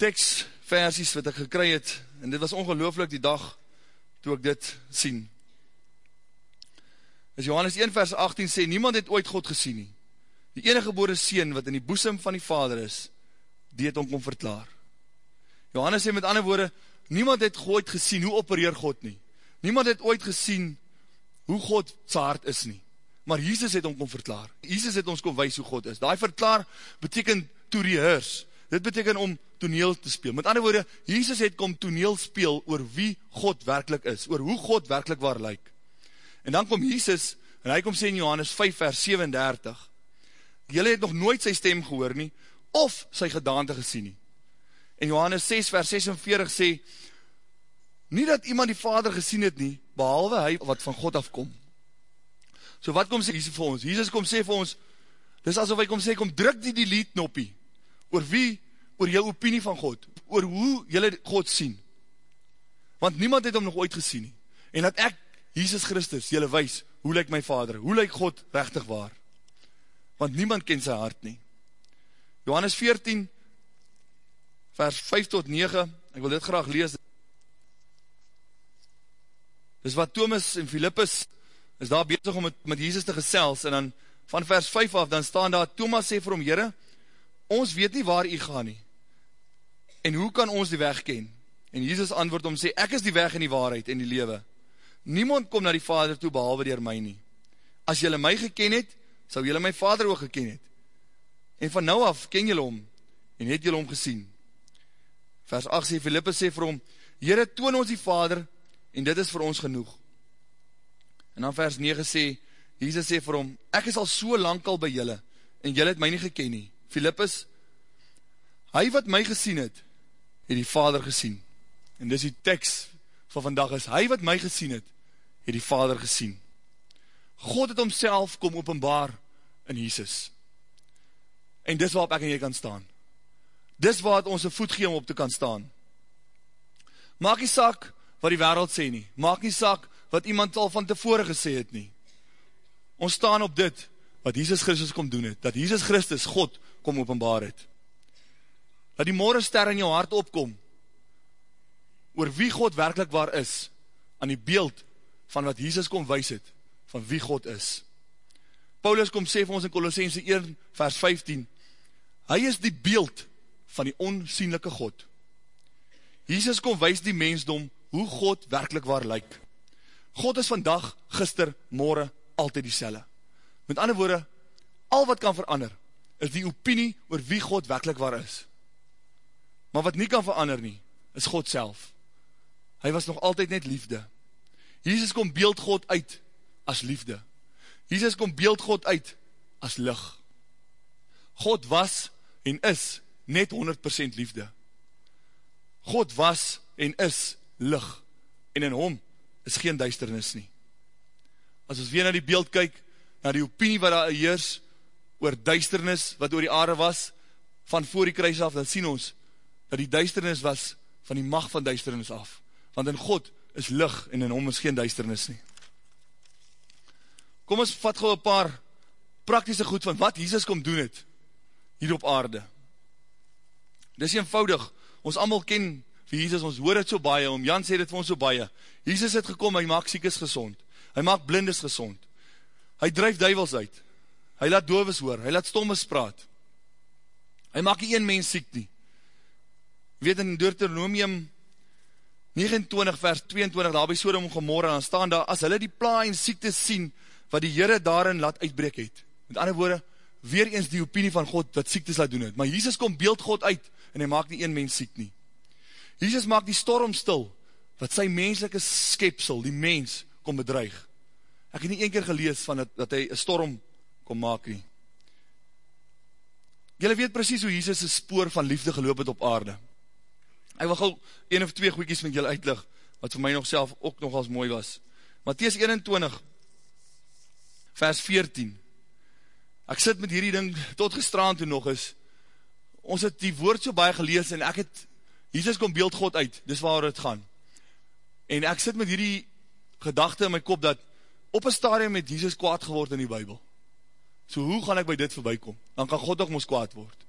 tekstversies wat ek gekry het, en dit was ongelooflik die dag, toe ek dit sien. As Johannes 1 vers 18 sê, niemand het ooit God gesien nie. Die enige geboorde sien wat in die boesem van die vader is, die het om kom verklaar. Johannes sê met ander woorde, niemand het ooit gesien hoe opereer God nie. Niemand het ooit gesien hoe God sy hart is nie. Maar Jesus het om kom verklaar. Jesus het ons kom wees hoe God is. Daai verklaar beteken to rehearse. Dit beteken om toneel te speel. Met ander woorde, Jesus het kom toneel speel oor wie God werkelijk is, oor hoe God werkelijk waar lyk. En dan kom Jesus, en hy kom sê in Johannes 5 vers 37, Julle het nog nooit sy stem gehoor nie, of sy gedaante gesien nie. En Johannes 6 vers 46 sê, nie dat iemand die vader gesien het nie, behalwe hy wat van God afkom. So wat kom sê Jesus vir ons? Jesus kom sê vir ons, dis asof hy kom sê, kom druk die delete knoppie, oor wie, oor jou opinie van God, oor hoe jylle God sien. Want niemand het hom nog ooit gesien nie. En dat ek, Jesus Christus, jylle wees, hoe lyk my vader, hoe lyk God rechtig waar? Want niemand ken sy hart nie. Johannes 14, vers 5 tot 9, ek wil dit graag lees. Dis wat Thomas en Philippus is daar bezig om met, met Jesus te gesels, en dan van vers 5 af, dan staan daar, Thomas sê vir hom, Heere, ons weet nie waar u gaan nie, en hoe kan ons die weg ken? En Jesus antwoord om sê, ek is die weg en die waarheid en die lewe. Niemand kom na die Vader toe behalwe dier my nie. As jylle my geken het, sal jylle my Vader ook geken het. En van nou af ken jylle om, en het jylle om gesien. Vers 8 sê, Philippus sê vir hom, Heere, toon ons die Vader, en dit is vir ons genoeg. En dan vers 9 sê, Jesus sê vir hom, ek is al so lang al by jylle, en jylle het my nie geken nie. Philippus, hy wat my gesien het, het die vader gesien. En dis die tekst van vandag is, hy wat my gesien het, het die vader gesien. God het homself kom openbaar in Jesus. En dis waarop ek en jy kan staan. Dis waar het ons een voet gee om op te kan staan. Maak nie sak wat die wereld sê nie. Maak nie sak wat iemand al van tevore gesê het nie. Ons staan op dit, wat Jesus Christus kom doen het, dat Jesus Christus God kom openbaar het. Dat die morgenster in jou hart opkom, oor wie God werkelijk waar is, aan die beeld van wat Jesus kom wys het, van wie God is. Paulus kom sê vir ons in Colossense 1 vers 15, hy is die beeld van die onsienlijke God. Jesus kom wys die mensdom hoe God werkelijk waar lyk. God is vandag, gister, morgen, altyd die selle. Met ander woorde, al wat kan verander, is die opinie oor wie God werkelijk waar is. Maar wat nie kan verander nie, is God self. Hy was nog altyd net liefde. Jesus kom beeld God uit as liefde. Jesus kom beeld God uit as lig. God was en is net 100% liefde. God was en is lig en in hom is geen duisternis nie as ons weer na die beeld kyk, na die opinie wat daar heers, oor duisternis, wat oor die aarde was, van voor die kruis af, dan sien ons, dat die duisternis was, van die macht van duisternis af, want in God is lig, en in hom is geen duisternis nie. Kom ons vat gauw een paar praktische goed van wat Jesus kom doen het, hier op aarde. Dit is eenvoudig, ons allemaal ken vir Jesus, ons hoor het so baie, om Jan sê dit vir ons so baie, Jesus het gekom, hy maak siekes gezond, hy maak blindes gezond, hy drijf duivels uit, hy laat doves hoor, hy laat stommes praat, hy maak nie een mens siek nie, weet in Deuteronomium 29 vers 22, daar by Sodom Gomorra, dan staan daar, as hulle die pla en siekte sien, wat die Heere daarin laat uitbreek het, met ander woorde, weer eens die opinie van God, wat siektes laat doen het, maar Jesus kom beeld God uit, en hy maak nie een mens siek nie, Jesus maak die storm stil, wat sy menselike skepsel, die mens, kom bedreig. Ek het nie een keer gelees van dat, dat hy een storm kom maak nie. Julle weet precies hoe Jesus een spoor van liefde geloop het op aarde. Ek wil gauw een of twee goeikies met julle uitlig, wat vir my nog self ook nog als mooi was. Matthies 21, vers 14. Ek sit met hierdie ding tot gestraan toe nog is. Ons het die woord so baie gelees en ek het, Jesus kom beeld God uit, dis waar het gaan. En ek sit met hierdie gedachte in my kop, dat op een stadium het Jesus kwaad geword in die Bijbel. So hoe gaan ek by dit voorbij kom? Dan kan God ook ons kwaad word.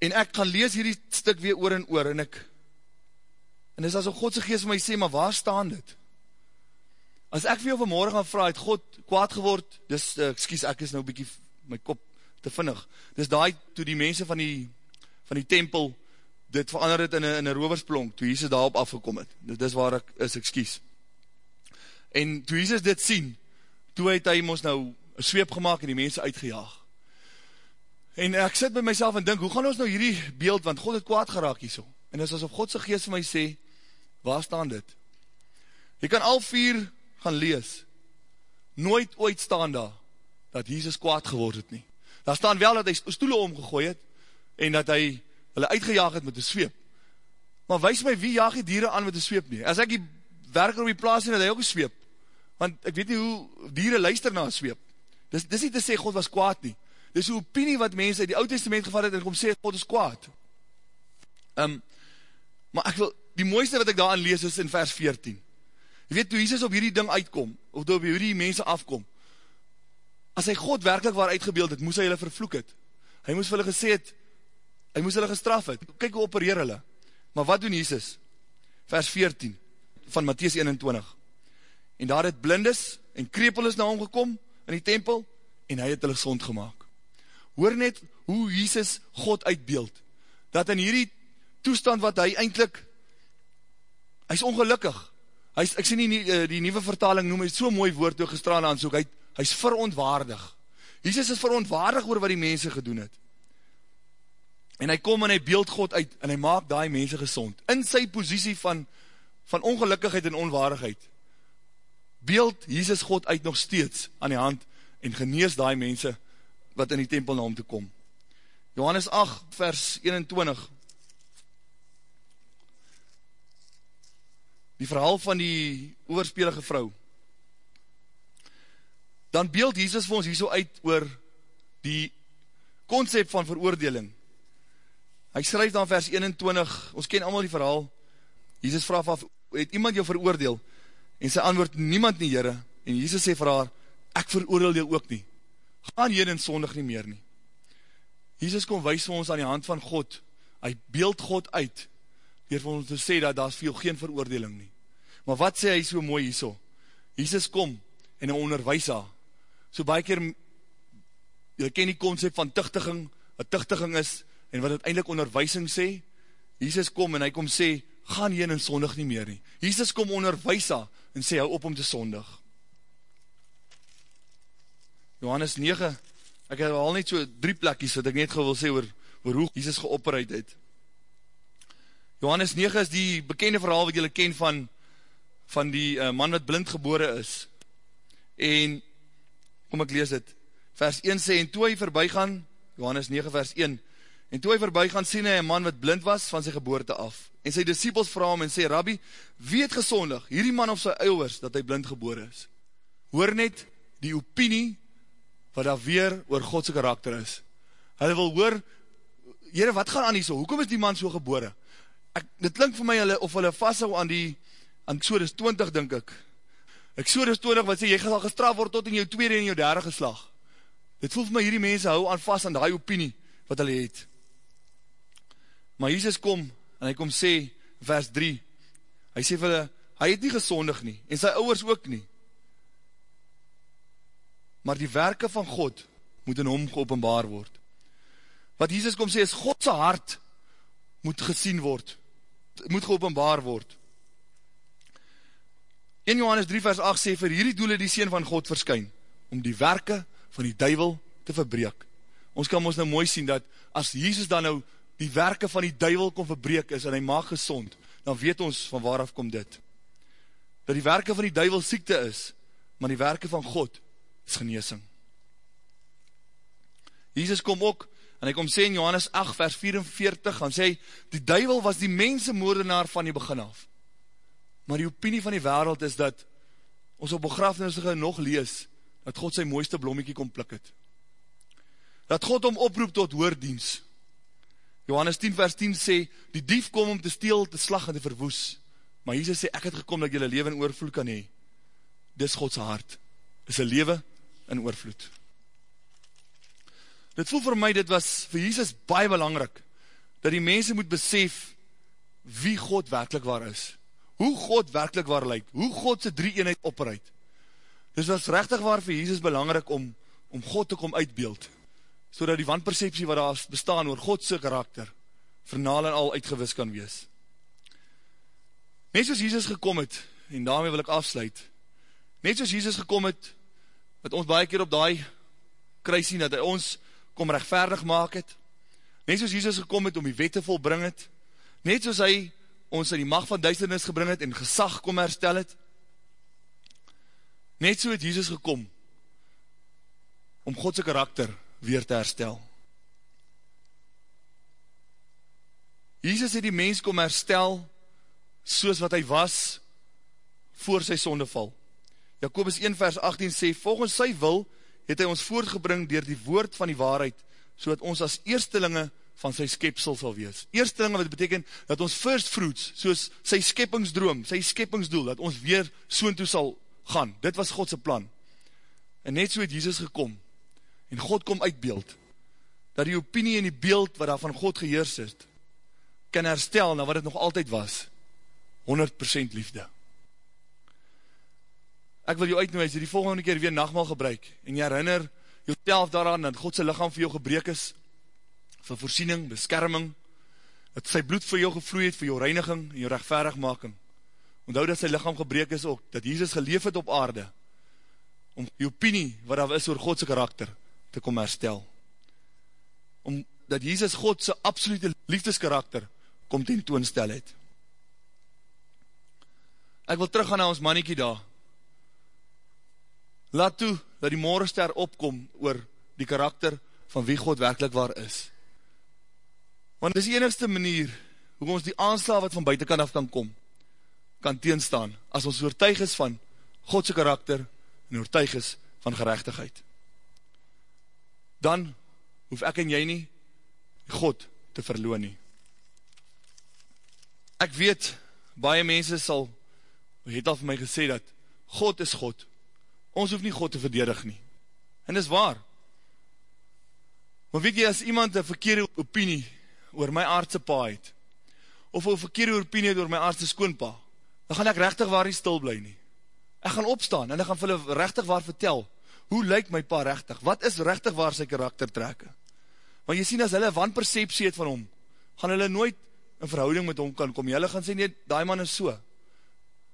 En ek gaan lees hierdie stuk weer oor en oor, en ek, en dis asof Godse geest my sê, maar waar staan dit? As ek vir jou vanmorgen gaan vraag, het God kwaad geword, dis, uh, excuse, ek is nou bykie my kop te vinnig, dis daai, toe die mense van die, van die tempel, dit verander het in een, in een roversplonk, toe Jesus daarop afgekom het, dis waar ek is, excuse. En toe Jesus dit sien, toe het hy ons nou een sweep gemaakt en die mense uitgejaag. En ek sit by myself en dink, hoe gaan ons nou hierdie beeld, want God het kwaad geraak hier so. En is asof Godse geest vir my sê, waar staan dit? Jy kan al vier gaan lees, nooit ooit staan daar, dat Jesus kwaad geword het nie. Daar staan wel dat hy stoele omgegooi het, en dat hy hulle uitgejaag het met die sweep. Maar wees my, wie jaag die dieren aan met die sweep nie? As ek die werker op die plaas sien, het hy ook sweep want ek weet nie hoe dieren luister na sweep. Dis, dis nie te sê God was kwaad nie. Dis hoe opinie wat mense uit die oud testament gevat het en kom sê God is kwaad. Um, maar ek wil, die mooiste wat ek daarin lees is in vers 14. Je weet, toe Jesus op hierdie ding uitkom, of toe op hierdie mense afkom, as hy God werkelijk waar uitgebeeld het, moes hy hulle vervloek het. Hy moes vir hulle gesê het, hy moes hulle gestraf het. Kijk hoe opereer hulle. Maar wat doen Jesus? Vers 14 van Matthäus 21 en daar het blindes en krepelis na hom gekom in die tempel, en hy het hulle gezond gemaakt. Hoor net hoe Jesus God uitbeeld, dat in hierdie toestand wat hy eindelijk, hy is ongelukkig, hy is, ek sê nie die, eh, die nieuwe vertaling noem, hy is so mooi woord door gestraan aansoek, hy, hy is verontwaardig. Jesus is verontwaardig oor wat die mense gedoen het. En hy kom en hy beeld God uit, en hy maak die mense gezond, in sy positie van, van ongelukkigheid en onwaardigheid, beeld Jesus God uit nog steeds aan die hand en genees die mense wat in die tempel na hom toe kom. Johannes 8 vers 21 Die verhaal van die oorspelige vrou. Dan beeld Jesus vir ons hierso uit oor die concept van veroordeling. Hy skryf dan vers 21, ons ken allemaal die verhaal, Jesus vraag af, het iemand jou veroordeel? En sy antwoord, niemand nie, Heere. En Jesus sê vir haar, ek veroordeel jou ook nie. Gaan hier en sondig nie meer nie. Jesus kom wees vir ons aan die hand van God, hy beeld God uit, weer vir ons te sê dat daar is veel geen veroordeling nie. Maar wat sê hy so mooi hierso? Jesus kom en hy onderwijs haar. So baie keer, jy ken die concept van tuchtiging, wat tuchtiging is, en wat het eindelijk onderwijsing sê, Jesus kom en hy kom sê, gaan heen en sondig nie meer nie. Jesus kom onderwijs haar, en sê, hou op om te sondig. Johannes 9, ek het al net so drie plekkies, wat ek net wil sê, oor, oor hoe Jesus geopperuid het. Johannes 9 is die bekende verhaal, wat julle ken van, van die uh, man wat blind gebore is. En, kom ek lees het, vers 1 sê, en toe hy voorbij gaan, Johannes 9 vers 1, en toe hy voorbij gaan, sien hy een man wat blind was van sy geboorte af. En sy disciples vraag hom en sê, Rabbi, wie het gesondig, hierdie man of sy ouwers, dat hy blind gebore is? Hoor net die opinie wat daar weer oor Godse karakter is. Hulle wil hoor, Heere, wat gaan aan die so? Hoekom is die man so gebore? Ek, dit klink vir my hulle, of hulle vasthou aan die, aan Exodus 20, denk ek. Exodus 20, wat sê, jy gaan gestraf word tot in jou tweede en jou derde geslag. Dit voel vir my, hierdie mense hou aan vast aan die opinie, wat hulle het. Maar Jesus kom, en hy kom sê, vers 3, hy sê vir hulle, hy het nie gesondig nie, en sy ouwers ook nie maar die werke van God moet in hom geopenbaar word. Wat Jesus kom sê is, Godse hart moet gesien word, moet geopenbaar word. 1 Johannes 3 vers 8 sê, vir hierdie doel het die Seen van God verskyn, om die werke van die duivel te verbreek. Ons kan ons nou mooi sien, dat as Jesus dan nou die werke van die duivel kon verbreek is, en hy maak gezond, dan weet ons van waaraf kom dit. Dat die werke van die duivel siekte is, maar die werke van God is geneesing. Jesus kom ook, en hy kom sê in Johannes 8 vers 44, gaan sê, die duivel was die mensenmoordenaar van die begin af. Maar die opinie van die wereld is dat, ons op begrafenisige nog lees, dat God sy mooiste blommiekie kom plik het. Dat God om oproep tot hoordienst. Johannes 10 vers 10 sê, die dief kom om te steel, te slag en te verwoes. Maar Jesus sê, ek het gekom dat jylle leven in oorvloed kan hee. Dis Godse hart. Is een leven in oorvloed. Dit voel vir my, dit was vir Jesus baie belangrik, dat die mense moet besef wie God werkelijk waar is. Hoe God werkelijk waar lyk, hoe God sy drie eenheid opruid. Dit was rechtig waar vir Jesus belangrik om, om God te kom uitbeeld, so die wanperceptie wat daar bestaan oor Godse karakter, vernaal en al uitgewis kan wees. Net soos Jesus gekom het, en daarmee wil ek afsluit, net soos Jesus gekom het, wat ons baie keer op die kruis sien, dat hy ons kom rechtvaardig maak het, net soos Jesus gekom het om die wette volbring het, net soos hy ons in die macht van duisternis gebring het en gesag kom herstel het, net so het Jesus gekom om Godse karakter weer te herstel. Jesus het die mens kom herstel soos wat hy was voor sy sondeval. Jacobus 1 vers 18 sê, volgens sy wil het hy ons voortgebring dier die woord van die waarheid, so ons as eerstelinge van sy skepsel sal wees. Eerstelinge wat beteken, dat ons first fruits, soos sy skepingsdroom, sy skepingsdoel, dat ons weer soon toe sal gaan. Dit was Godse plan. En net so het Jesus gekom, en God kom uitbeeld, dat die opinie en die beeld wat daar van God geheers het, kan herstel na wat het nog altyd was, 100% liefde ek wil jou uitnooi, as jy die volgende keer weer nachtmaal gebruik, en jy herinner jou telf daaraan, dat Godse lichaam vir jou gebreek is, vir voorsiening, beskerming, dat sy bloed vir jou gevloei het, vir jou reiniging, en jou rechtverigmaking, onthou dat sy lichaam gebreek is ook, dat Jesus geleef het op aarde, om die opinie, wat daar is oor Godse karakter, te kom herstel, om dat Jesus Godse absolute liefdeskarakter, kom ten toonstel het. Ek wil teruggaan na ons mannetjie daar, Laat toe, dat die morgenster opkom oor die karakter van wie God werkelijk waar is. Want dit is die enigste manier, hoe ons die aanslaaf wat van buitenkant af kan kom, kan teenstaan, as ons oortuig is van Godse karakter, en oortuig is van gerechtigheid. Dan hoef ek en jy nie, God te verloon nie. Ek weet, baie mense sal, het al vir my gesê dat, God is God, ons hoef nie God te verdedig nie. En dis waar. Maar weet jy, as iemand een verkeerde opinie oor my aardse pa het, of een verkeerde opinie oor my aardse skoonpa, dan gaan ek rechtig waar nie stil bly nie. Ek gaan opstaan en ek gaan vir hulle rechtig waar vertel, hoe lyk my pa rechtig? Wat is rechtig waar sy karakter trekke? Want jy sien, as hulle wanperceptie het van hom, gaan hulle nooit in verhouding met hom kan kom. Hulle gaan sê, nee, die man is so.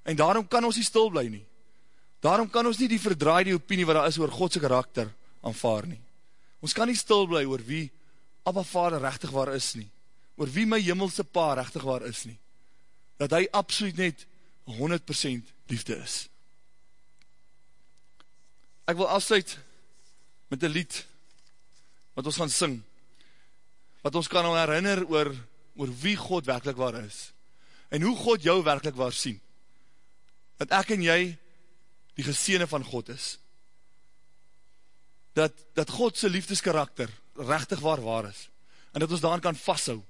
En daarom kan ons nie stil bly nie. Daarom kan ons nie die verdraaide opinie wat daar is oor Godse karakter aanvaar nie. Ons kan nie stil bly oor wie Abba Vader rechtig waar is nie. Oor wie my jimmelse pa rechtig waar is nie. Dat hy absoluut net 100% liefde is. Ek wil afsluit met een lied wat ons gaan sing. Wat ons kan herinner oor, oor wie God werkelijk waar is. En hoe God jou werkelijk waar sien. Dat ek en jy die geseene van God is. Dat, dat Godse liefdeskarakter rechtig waar waar is. En dat ons daarin kan vasthou.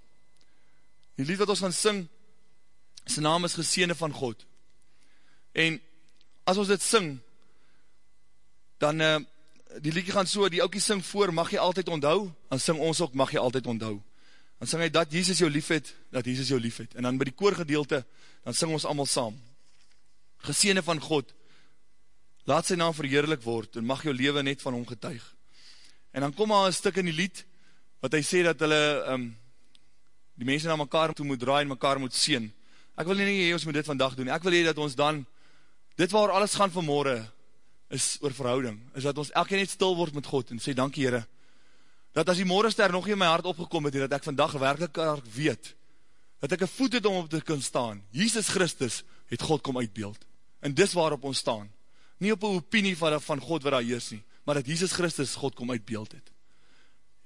Die lied wat ons gaan sing, sy naam is geseene van God. En as ons dit sing, dan uh, die liedje gaan so, die oukie sing voor, mag jy altyd onthou, dan sing ons ook, mag jy altyd onthou. Dan sing hy, dat Jesus jou lief het, dat Jesus jou lief het. En dan by die koorgedeelte, dan sing ons allemaal saam. Geseene van God, laat sy naam verheerlik word, en mag jou leven net van hom getuig. En dan kom al een stuk in die lied, wat hy sê dat hulle, um, die mense na mekaar toe moet draai, en mekaar moet sien. Ek wil nie ons moet dit vandag doen, ek wil nie dat ons dan, dit waar alles gaan vanmorgen, is oor verhouding, is dat ons elke net stil word met God, en sê, dankie Heere, dat as die morgenster nog nie in my hart opgekom het, dat ek vandag werkelijk weet, dat ek een voet het om op te kunnen staan, Jesus Christus het God kom uitbeeld, en dis waarop ons staan, nie op een opinie van, van God wat daar heers nie, maar dat Jesus Christus God kom uitbeeld het.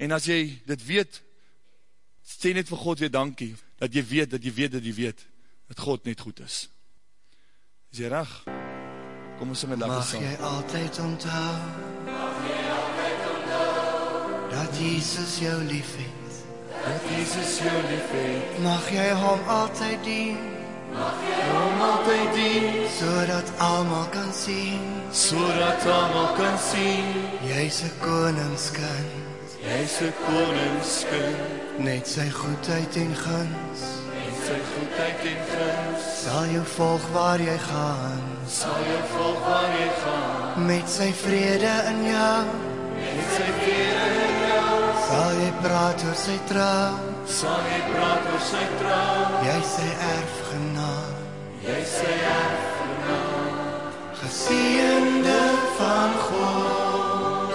En as jy dit weet, sê net vir God weer dankie, dat jy weet, dat jy weet, dat jy weet, dat God net goed is. Is jy reg? Kom ons sing het lekker saam. Mag jy altyd onthou, mag jy altyd onthou, dat Jesus jou lief het, dat Jesus jou lief het, mag jy hom altyd dien, Mag jy hom altyd dien sodat almal kan sien sodat almal kan sien jy's 'n koningskind. Jy's 'n koningskind. Net sy goedheid en guns. Net sy goedheid en guns. Sal jou volg waar jy gaan. Sal jou volg waar jy gaan. Met sy vrede in jou. Met sy vrede in jou. Sal jy praat oor sy trou sal jy praat oor sy trou jy sy erfgenaam. Jy sy erfgenaam geseënde van God.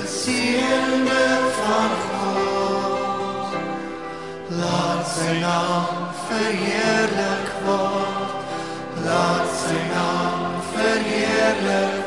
Geseënde van God. Laat sy naam verheerlik word laat sy naam verheerlik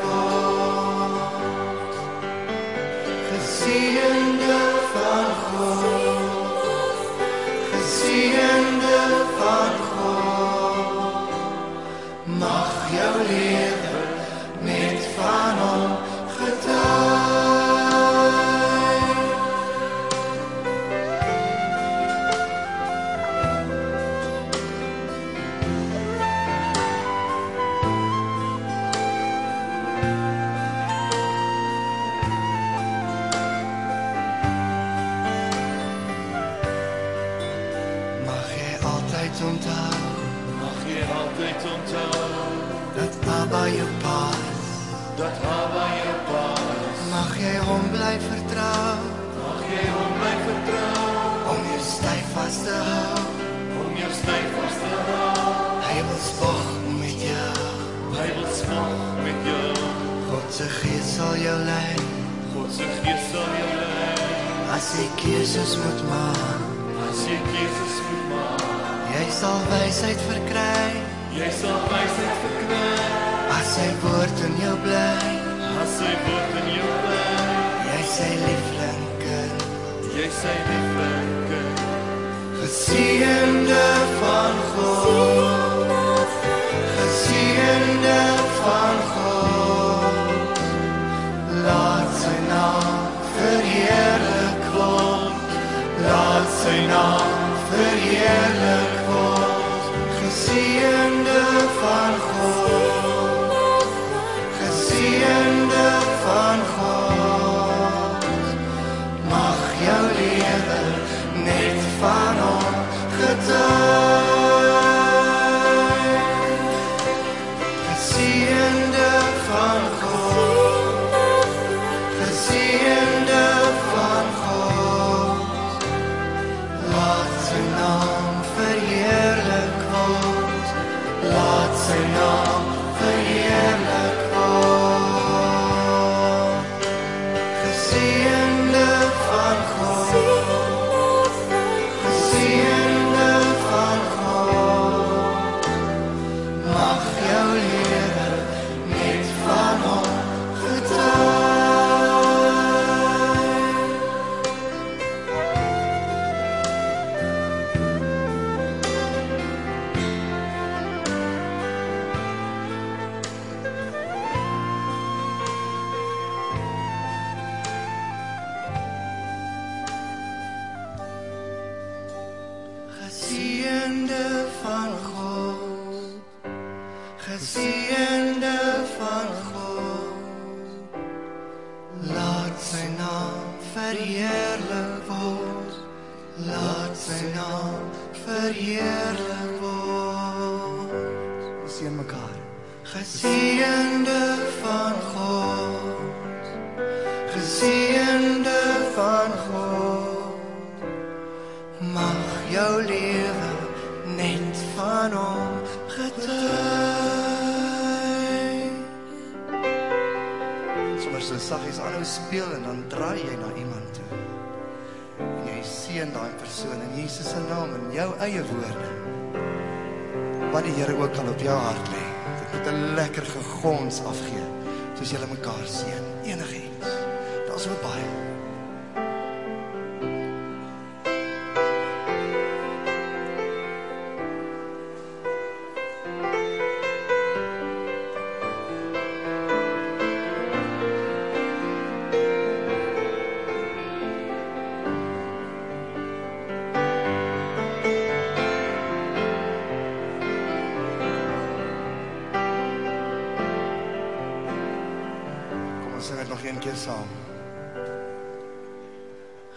jy hom bly vertrou. Mag jy hom bly vertrou. Om jou styf vas te hou. Om jou styf vas te hou. Hy wil spog met jou. Hy wil smag met jou. God se gees sal jou lei. God se gees sal jou lei. As jy keuses moet maak. As jy keuses moet maak. Jy sal wysheid verkry. Jy sal wysheid verkry. As sy woord in jou bly. As sy woord in jou bly sy liefling jy sy lieflike Geseende van God. Geseende van God. Laat sy naam verheerlik word. Laat sy naam verheerlik word. Geseende van God.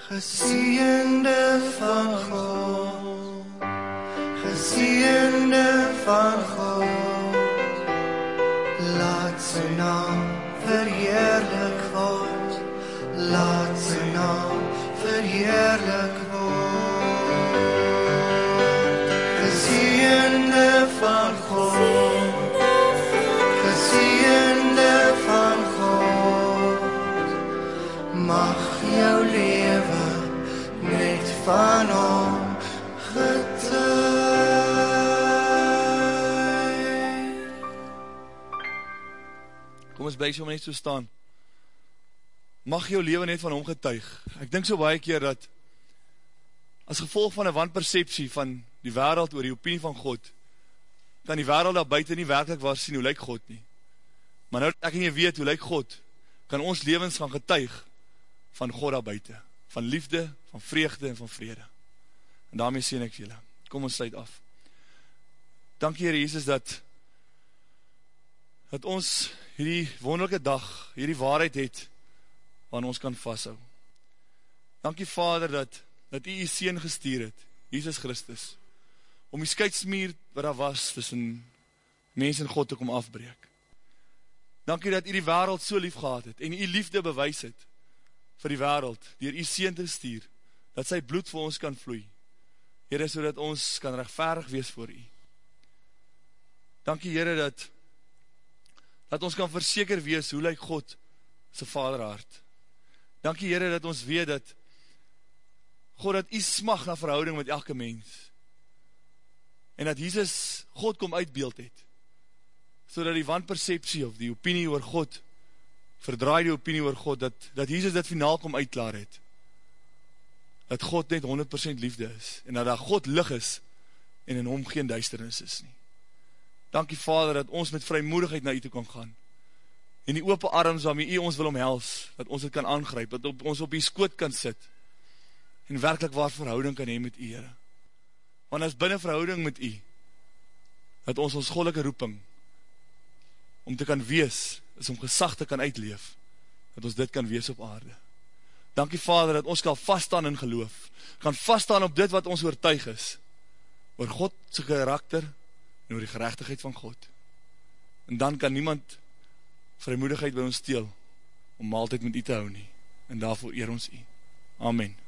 Geseende van Bly so net so staan. Mag jou lewe net van hom getuig. Ek dink so baie keer dat as gevolg van 'n wanpersepsie van die wêreld oor die opinie van God, kan die wêreld daar buite nie werklik waar sien hoe lyk God nie. Maar nou dat ek jy weet hoe lyk God, kan ons lewens gaan getuig van God daar buite, van liefde, van vreugde en van vrede. En daarmee sien ek julle. Kom ons sluit af. Dankie Here Jesus dat dat ons hierdie wonderlike dag, hierdie waarheid het waaraan ons kan vashou. Dankie Vader dat dat U U seun gestuur het, Jesus Christus, om die skeidsmuur wat daar was tussen mens en God te kom afbreek. Dankie dat U die wêreld so lief gehad het en U liefde bewys het vir die wêreld deur U seun te stuur dat sy bloed vir ons kan vloei. Here sodat ons kan regverdig wees voor U. Dankie Here dat dat ons kan verseker wees hoe lyk God se vaderhart. Dankie Here dat ons weet dat God dat U smag na verhouding met elke mens. En dat Jesus God kom uitbeeld het. Sodat die wanpersepsie of die opinie oor God verdraai die opinie oor God dat dat Jesus dit finaal kom uitklaar het. dat God net 100% liefde is, en dat daar God lig is, en in hom geen duisternis is nie. Dankie Vader, dat ons met vrymoedigheid na u toe kan gaan, en die open arms waarmee u ons wil omhels, dat ons het kan aangryp, dat op, ons op die skoot kan sit, en werkelijk waar verhouding kan hee met u, Heere. Want as binnen verhouding met u, dat ons ons goddelike roeping, om te kan wees, is om gesag te kan uitleef, dat ons dit kan wees op aarde. Dankie Vader, dat ons kan vaststaan in geloof, kan vaststaan op dit wat ons oortuig is, oor God sy karakter, en oor die gerechtigheid van God. En dan kan niemand vrymoedigheid by ons steel, om maaltijd met u te hou nie, en daarvoor eer ons u. Amen.